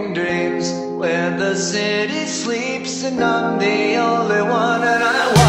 broken dreams where the city sleeps and I'm the only one and I